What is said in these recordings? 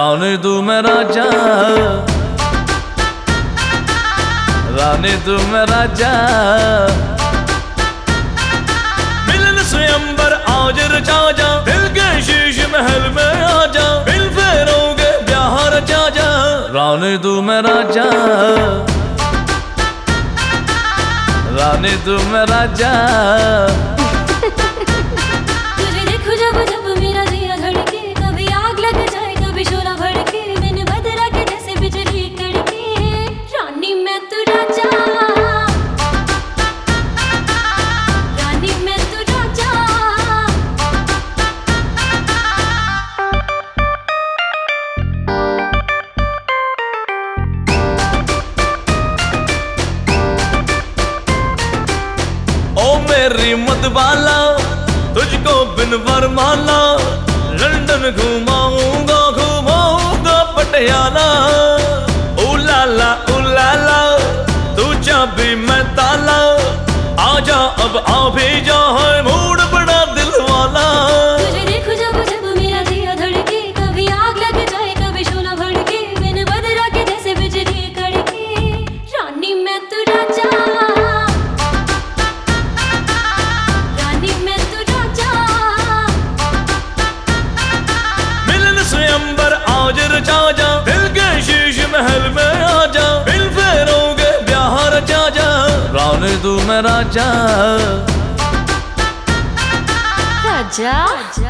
रानी तू मैं राजा। रानी तू मैं राजा। मिलन स्वयंवर आज रचा जा। दिल के शीश महल में आ जा मिल फेरोगे बिहार जा जा। रानी तू मैं राजा। रानी तू मैं राजा। तेरी मतबाला तुझको बिन वरमाना लंदन घुमाऊँगा घुमाऊँगा पटियाला। राजा। राजा?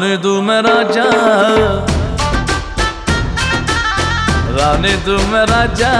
रानी तुम राजा। रानी तुम राजा।